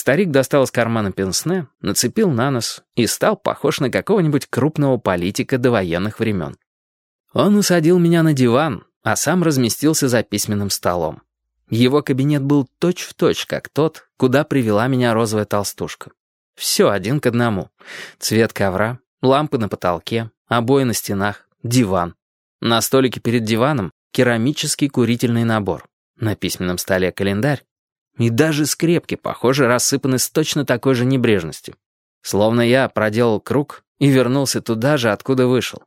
Старик достал из кармана пенсне, нацепил на нос и стал похож на какого-нибудь крупного политика до времен. Он усадил меня на диван, а сам разместился за письменным столом. Его кабинет был точь-в-точь, точь, как тот, куда привела меня розовая толстушка. Все один к одному. Цвет ковра, лампы на потолке, обои на стенах, диван. На столике перед диваном керамический курительный набор. На письменном столе календарь. И даже скрепки, похоже, рассыпаны с точно такой же небрежностью. Словно я проделал круг и вернулся туда же, откуда вышел.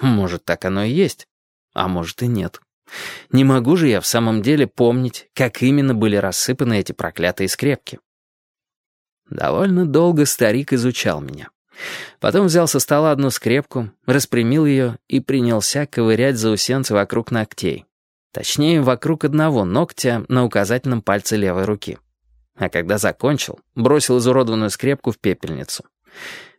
Может, так оно и есть, а может и нет. Не могу же я в самом деле помнить, как именно были рассыпаны эти проклятые скрепки. Довольно долго старик изучал меня. Потом взял со стола одну скрепку, распрямил ее и принялся ковырять заусенцы вокруг ногтей. Точнее, вокруг одного ногтя на указательном пальце левой руки. А когда закончил, бросил изуродованную скрепку в пепельницу.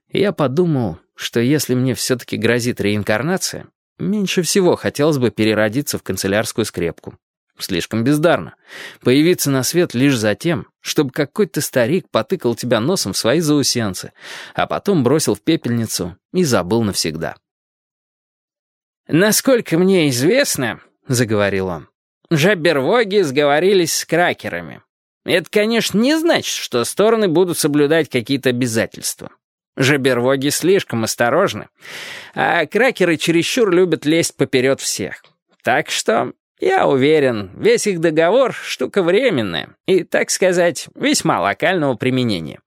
Я подумал, что если мне все-таки грозит реинкарнация, меньше всего хотелось бы переродиться в канцелярскую скрепку. Слишком бездарно. Появиться на свет лишь за тем, чтобы какой-то старик потыкал тебя носом в свои заусенцы, а потом бросил в пепельницу и забыл навсегда. «Насколько мне известно, — заговорил он, — жабервоги сговорились с кракерами. Это, конечно, не значит, что стороны будут соблюдать какие-то обязательства. Жабервоги слишком осторожны, а кракеры чересчур любят лезть поперед всех. Так что я уверен, весь их договор — штука временная и, так сказать, весьма локального применения.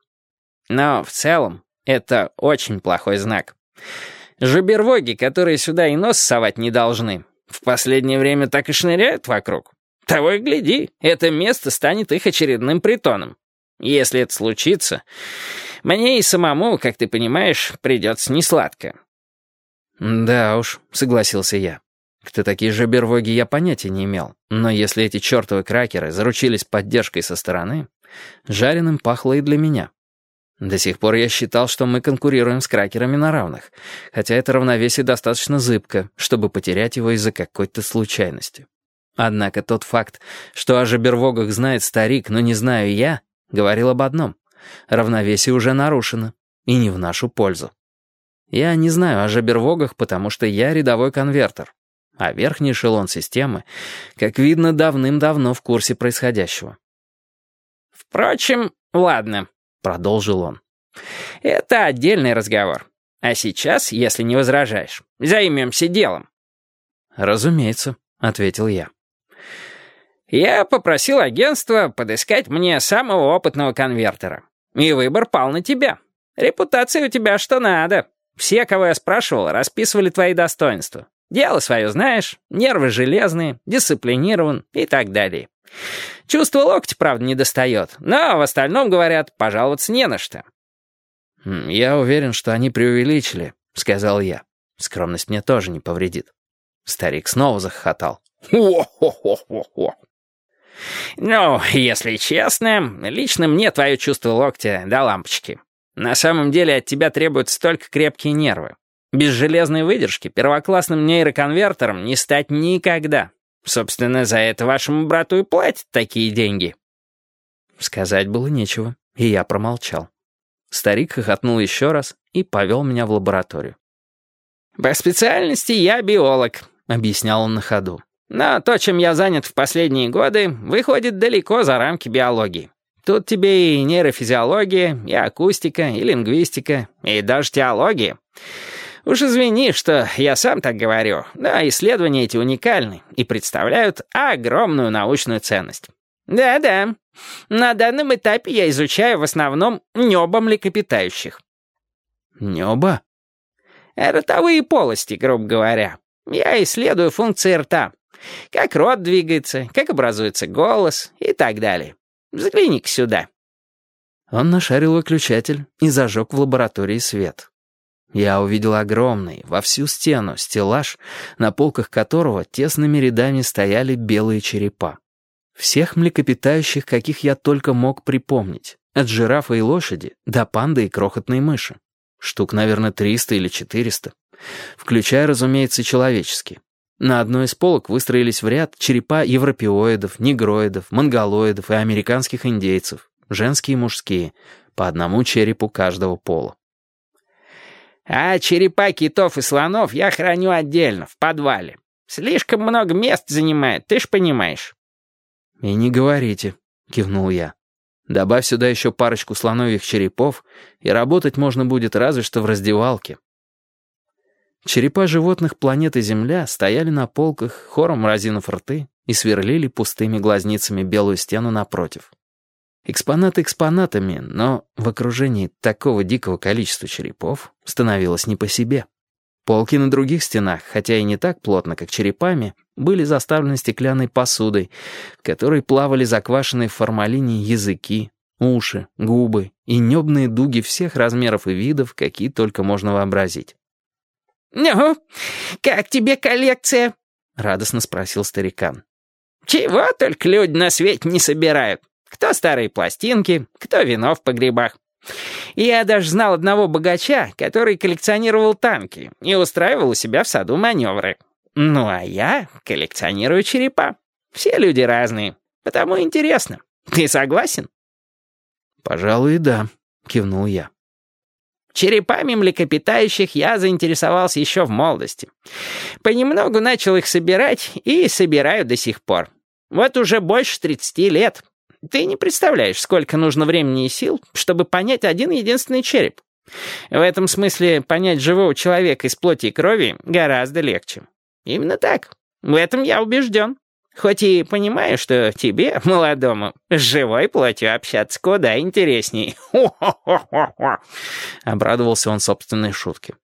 Но в целом это очень плохой знак. Жабервоги, которые сюда и нос совать не должны, в последнее время так и шныряют вокруг. Того и гляди, это место станет их очередным притоном. Если это случится, мне и самому, как ты понимаешь, придется несладко. «Да уж», — согласился я. Кто такие жабервоги, я понятия не имел. Но если эти чертовы кракеры заручились поддержкой со стороны, жареным пахло и для меня. До сих пор я считал, что мы конкурируем с кракерами на равных, хотя это равновесие достаточно зыбко, чтобы потерять его из-за какой-то случайности. Однако тот факт, что о жабервогах знает старик, но не знаю я, говорил об одном. Равновесие уже нарушено, и не в нашу пользу. Я не знаю о жабервогах, потому что я рядовой конвертер, а верхний эшелон системы, как видно, давным-давно в курсе происходящего. «Впрочем, ладно», — продолжил он. «Это отдельный разговор. А сейчас, если не возражаешь, займемся делом». «Разумеется», — ответил я. «Я попросил агентство подыскать мне самого опытного конвертера. И выбор пал на тебя. Репутация у тебя что надо. Все, кого я спрашивал, расписывали твои достоинства. Дело свое знаешь, нервы железные, дисциплинирован и так далее. Чувство локтя, правда, не достает, но в остальном, говорят, пожаловаться не на что». Хм, «Я уверен, что они преувеличили», — сказал я. Скромность мне тоже не повредит. Старик снова захохотал. «Хо-хо-хо-хо-хо!» «Ну, если честно, лично мне твое чувство локтя до лампочки. На самом деле от тебя требуются только крепкие нервы. Без железной выдержки первоклассным нейроконвертером не стать никогда. Собственно, за это вашему брату и платят такие деньги». Сказать было нечего, и я промолчал. Старик хохотнул еще раз и повел меня в лабораторию. «По специальности я биолог», — объяснял он на ходу. «Но то, чем я занят в последние годы, выходит далеко за рамки биологии. Тут тебе и нейрофизиология, и акустика, и лингвистика, и даже теология». Уж извини, что я сам так говорю, но исследования эти уникальны и представляют огромную научную ценность. Да-да, на данном этапе я изучаю в основном небо млекопитающих. Небо? Ротовые полости, грубо говоря. Я исследую функции рта. Как рот двигается, как образуется голос и так далее. Взгляни-ка сюда. Он нашарил выключатель и зажег в лаборатории свет. Я увидел огромный, во всю стену, стеллаж, на полках которого тесными рядами стояли белые черепа. Всех млекопитающих, каких я только мог припомнить. От жирафа и лошади до панды и крохотной мыши. Штук, наверное, 300 или 400. Включая, разумеется, человеческие. На одной из полок выстроились в ряд черепа европеоидов, негроидов, монголоидов и американских индейцев, женские и мужские, по одному черепу каждого пола. А черепа китов и слонов я храню отдельно, в подвале. Слишком много мест занимает, ты ж понимаешь». «И не говорите», — кивнул я. «Добавь сюда еще парочку слоновьих черепов, и работать можно будет разве что в раздевалке». Черепа животных планеты Земля стояли на полках, хором разинув рты, и сверлили пустыми глазницами белую стену напротив. Экспонаты экспонатами, но в окружении такого дикого количества черепов становилось не по себе. Полки на других стенах, хотя и не так плотно, как черепами, были заставлены стеклянной посудой, в которой плавали заквашенные в формалине языки, уши, губы и небные дуги всех размеров и видов, какие только можно вообразить. «Ну, как тебе коллекция?» — радостно спросил старикан. «Чего только люди на свете не собирают. Кто старые пластинки, кто вино в погребах. Я даже знал одного богача, который коллекционировал танки и устраивал у себя в саду маневры. Ну а я коллекционирую черепа. Все люди разные, потому интересно. Ты согласен? «Пожалуй, да», — кивнул я. Черепами млекопитающих я заинтересовался еще в молодости. Понемногу начал их собирать и собираю до сих пор. Вот уже больше 30 лет. Ты не представляешь, сколько нужно времени и сил, чтобы понять один единственный череп. В этом смысле понять живого человека из плоти и крови гораздо легче. Именно так. В этом я убежден. Хоть и понимаю, что тебе, молодому, с живой плотью общаться куда интересней. Обрадовался он собственной шутке.